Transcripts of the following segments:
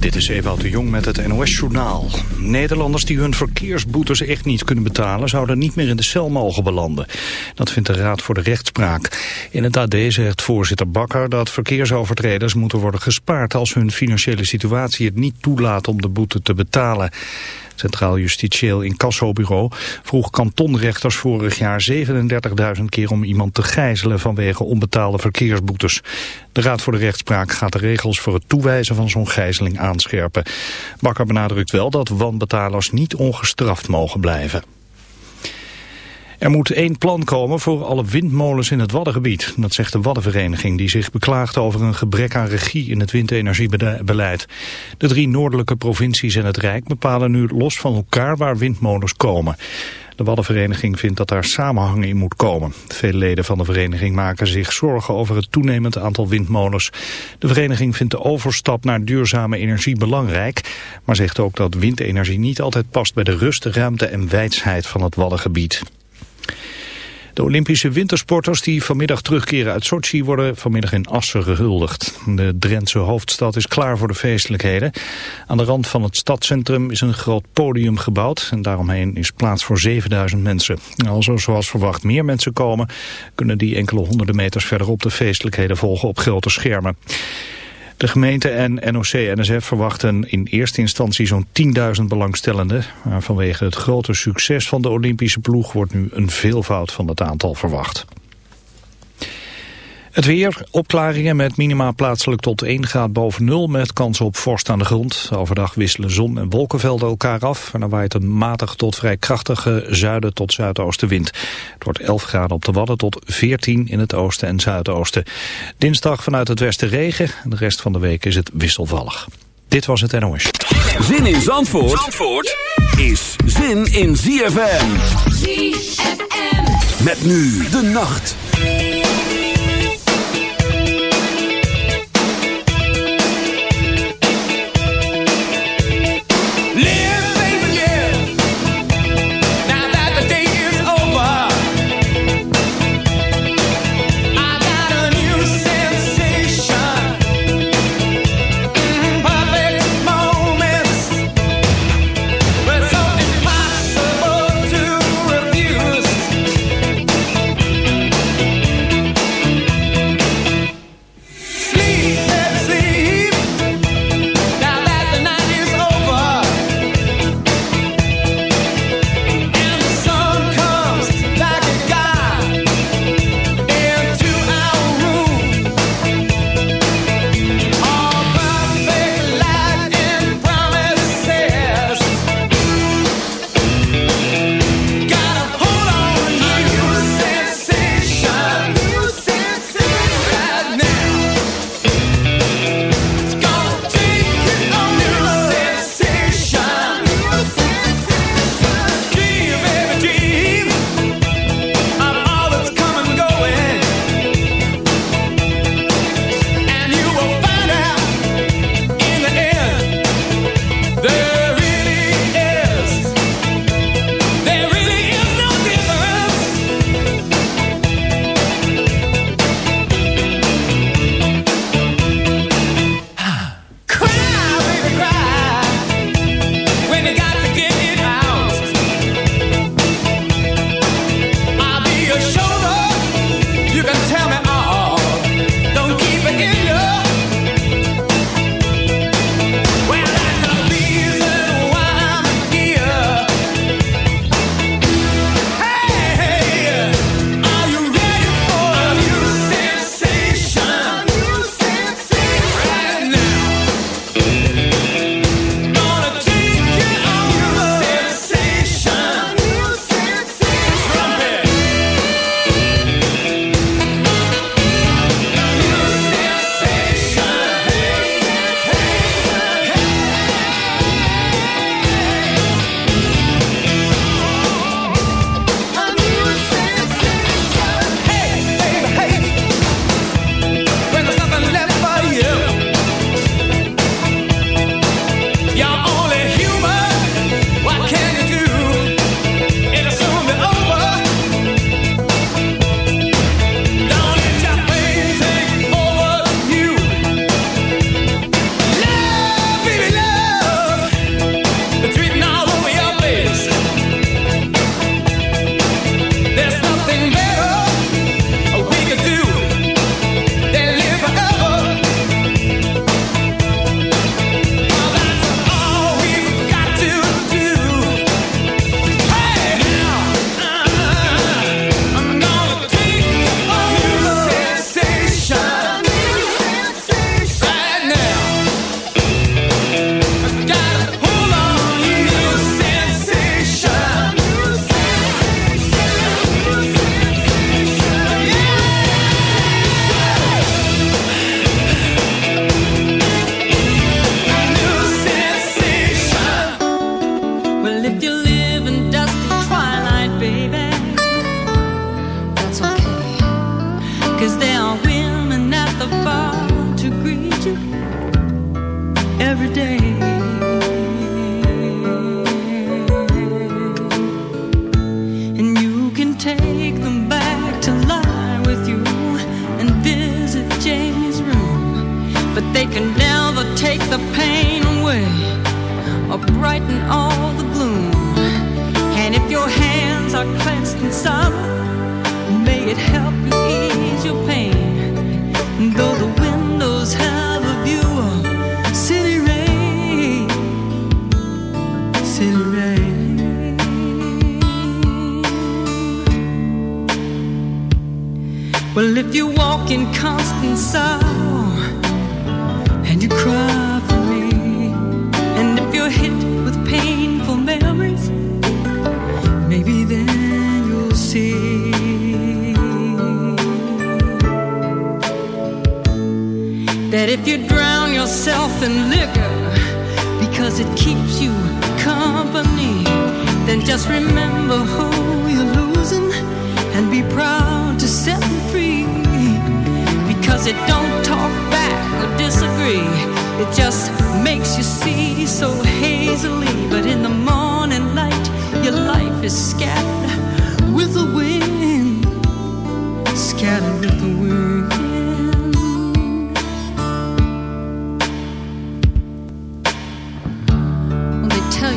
Dit is Ewout de Jong met het NOS-journaal. Nederlanders die hun verkeersboetes echt niet kunnen betalen... zouden niet meer in de cel mogen belanden. Dat vindt de Raad voor de Rechtspraak. In het AD zegt voorzitter Bakker dat verkeersovertreders moeten worden gespaard... als hun financiële situatie het niet toelaat om de boete te betalen. Centraal Justitieel Incassobureau vroeg kantonrechters vorig jaar 37.000 keer om iemand te gijzelen vanwege onbetaalde verkeersboetes. De Raad voor de Rechtspraak gaat de regels voor het toewijzen van zo'n gijzeling aanscherpen. Bakker benadrukt wel dat wanbetalers niet ongestraft mogen blijven. Er moet één plan komen voor alle windmolens in het Waddengebied. Dat zegt de Waddenvereniging die zich beklaagt over een gebrek aan regie in het windenergiebeleid. De drie noordelijke provincies en het Rijk bepalen nu los van elkaar waar windmolens komen. De Waddenvereniging vindt dat daar samenhang in moet komen. Veel leden van de vereniging maken zich zorgen over het toenemend aantal windmolens. De vereniging vindt de overstap naar duurzame energie belangrijk, maar zegt ook dat windenergie niet altijd past bij de rust, ruimte en wijsheid van het Waddengebied. De Olympische wintersporters die vanmiddag terugkeren uit Sochi worden vanmiddag in Assen gehuldigd. De Drentse hoofdstad is klaar voor de feestelijkheden. Aan de rand van het stadscentrum is een groot podium gebouwd en daaromheen is plaats voor 7000 mensen. Als er zoals verwacht meer mensen komen, kunnen die enkele honderden meters verderop de feestelijkheden volgen op grote schermen. De gemeente en NOC-NSF verwachten in eerste instantie zo'n 10.000 belangstellenden. Maar vanwege het grote succes van de Olympische ploeg wordt nu een veelvoud van het aantal verwacht. Het weer, opklaringen met minima plaatselijk tot 1 graad boven nul... met kans op vorst aan de grond. Overdag wisselen zon en wolkenvelden elkaar af... en dan waait een matig tot vrij krachtige zuiden tot zuidoostenwind. Het wordt 11 graden op de Wadden tot 14 in het oosten en zuidoosten. Dinsdag vanuit het westen regen. De rest van de week is het wisselvallig. Dit was het NOS. Zin in Zandvoort, Zandvoort is zin in ZFM. ZFM. Met nu de nacht.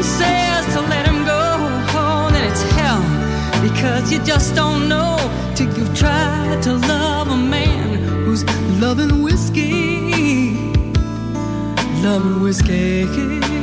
Someone says to let him go, oh, then it's hell. Because you just don't know till you've tried to love a man who's loving whiskey. Loving whiskey.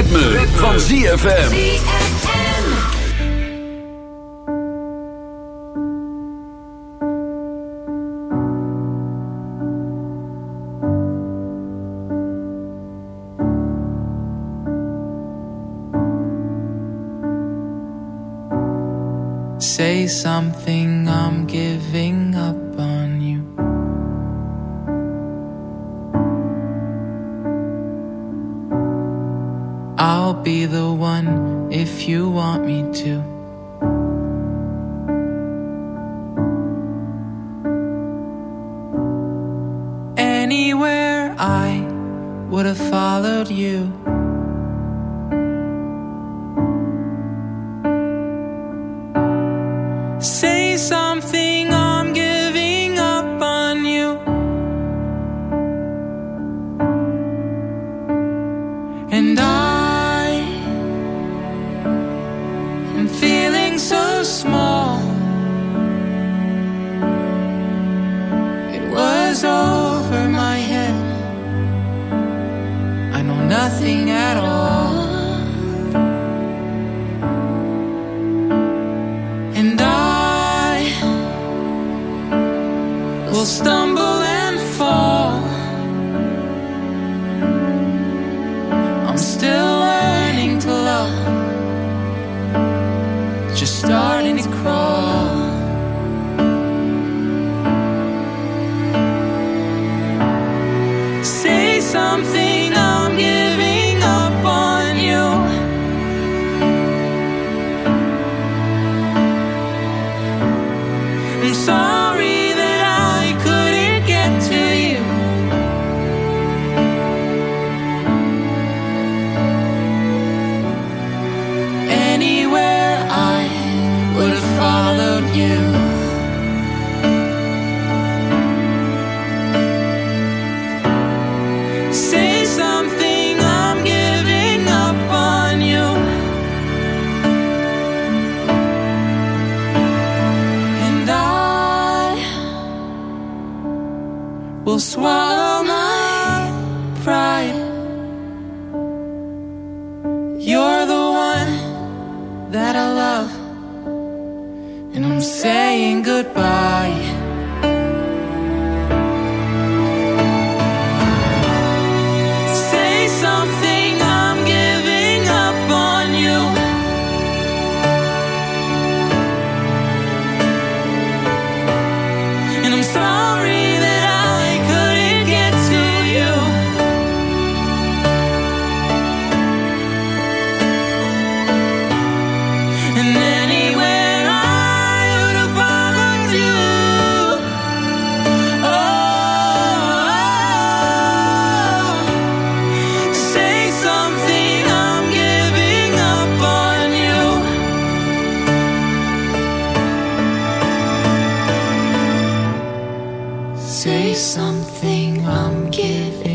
ritme, van ZFM. Say something, I'm giving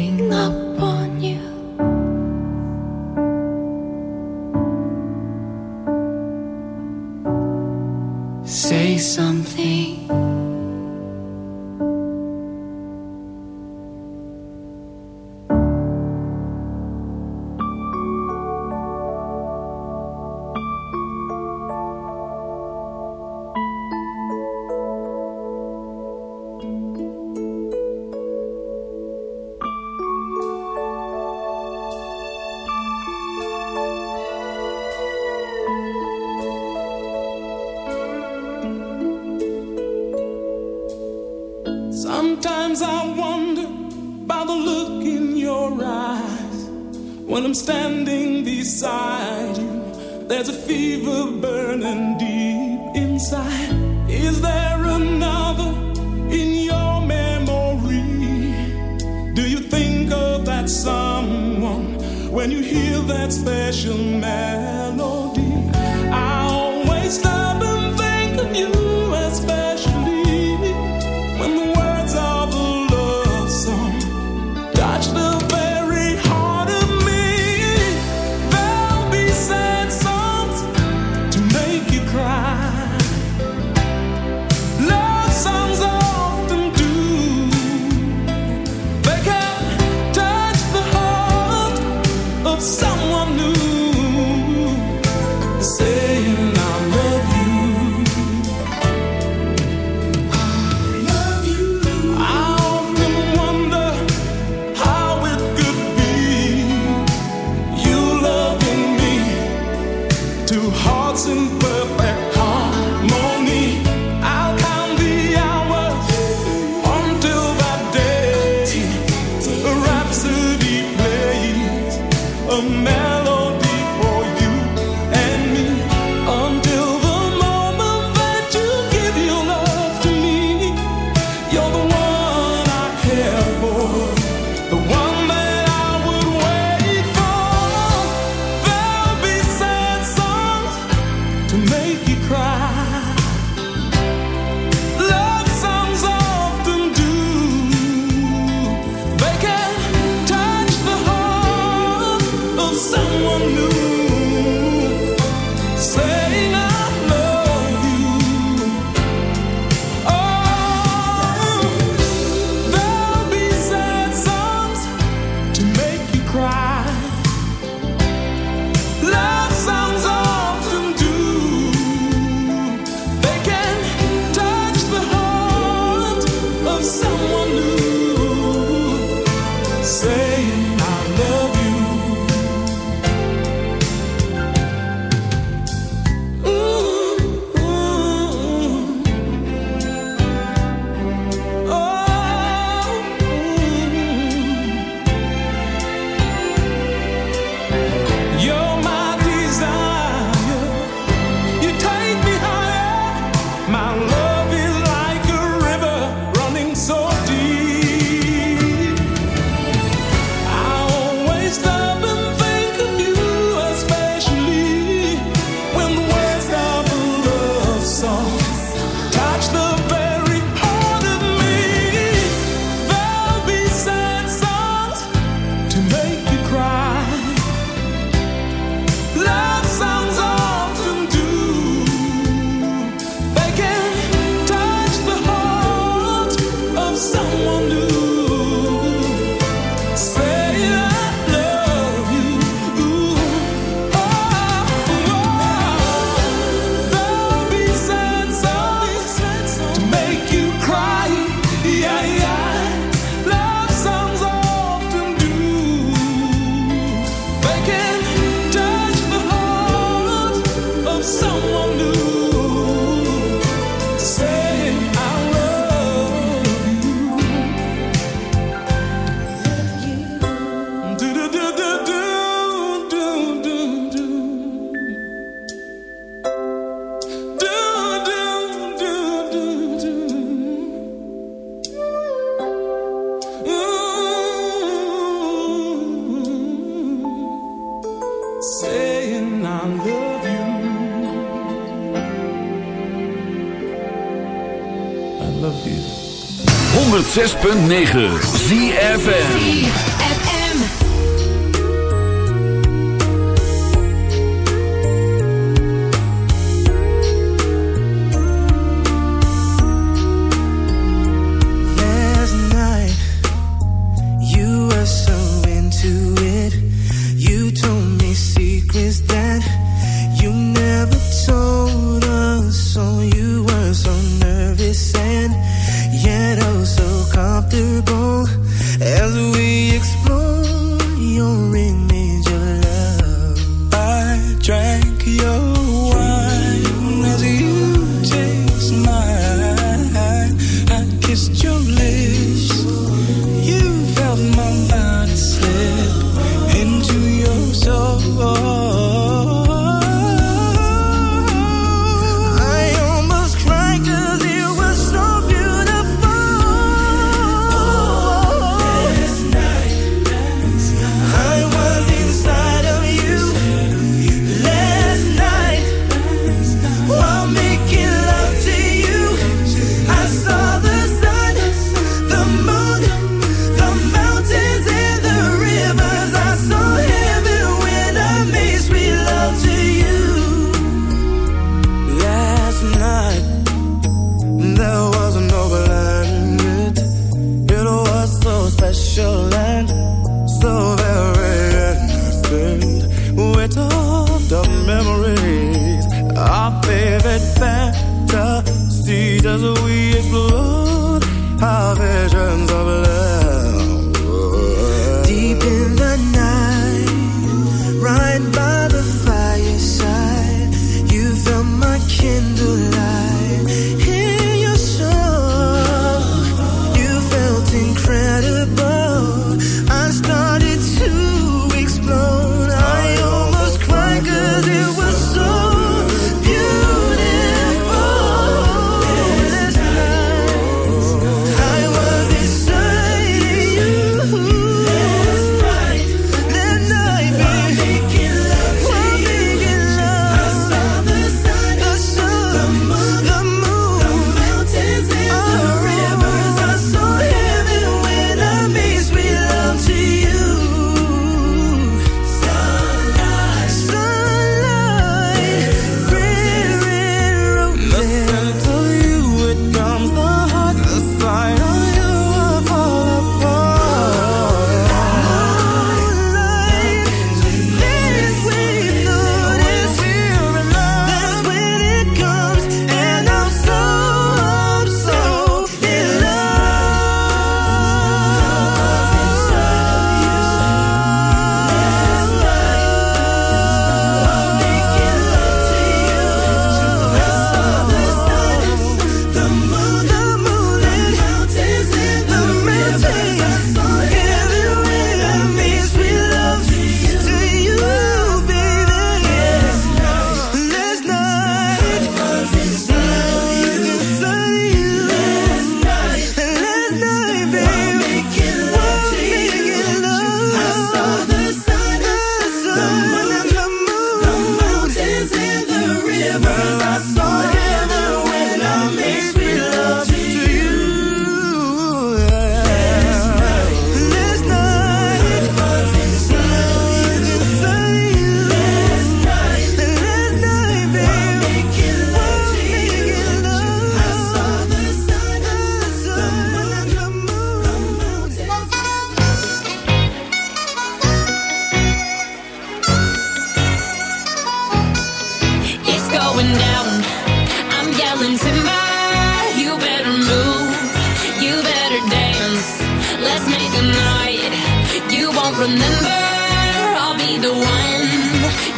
106.9 ZFN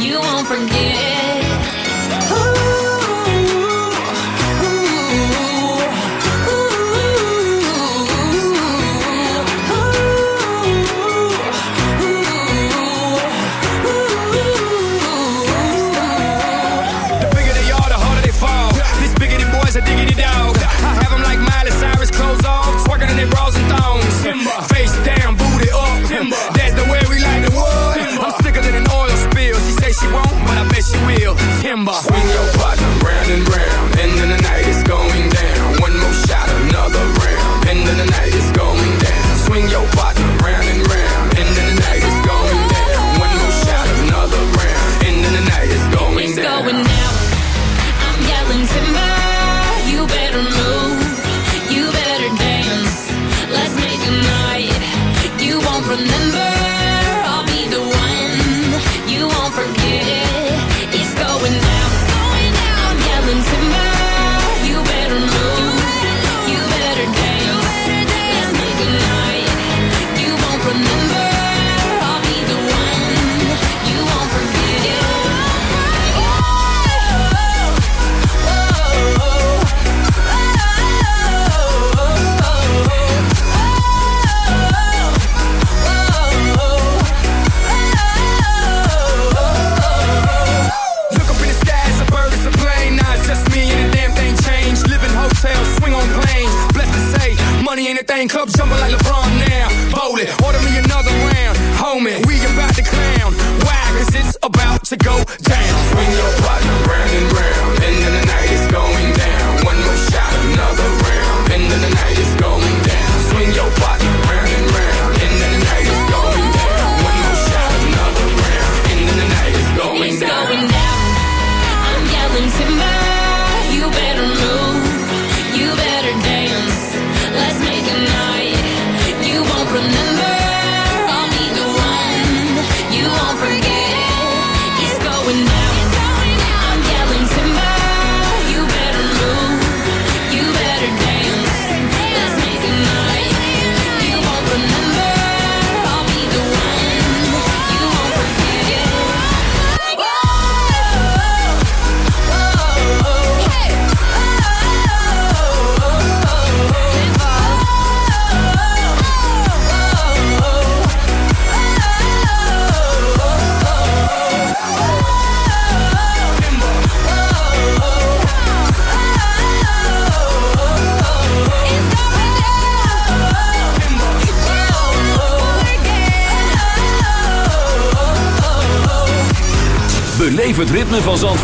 you won't forget.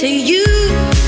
to you.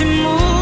Je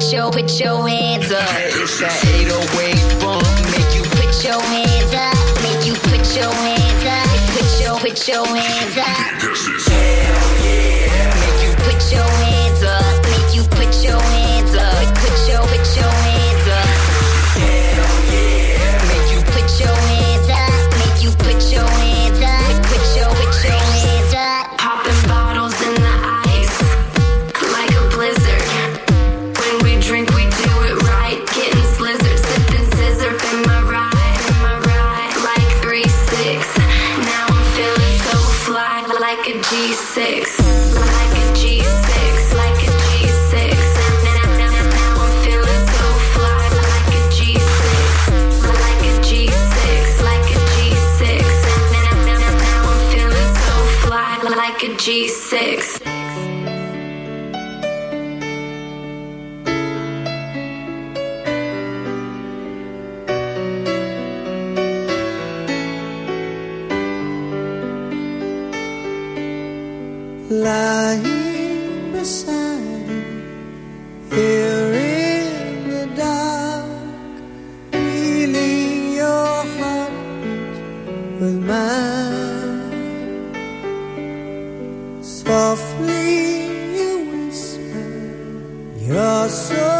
show. Softly you whisper, you're so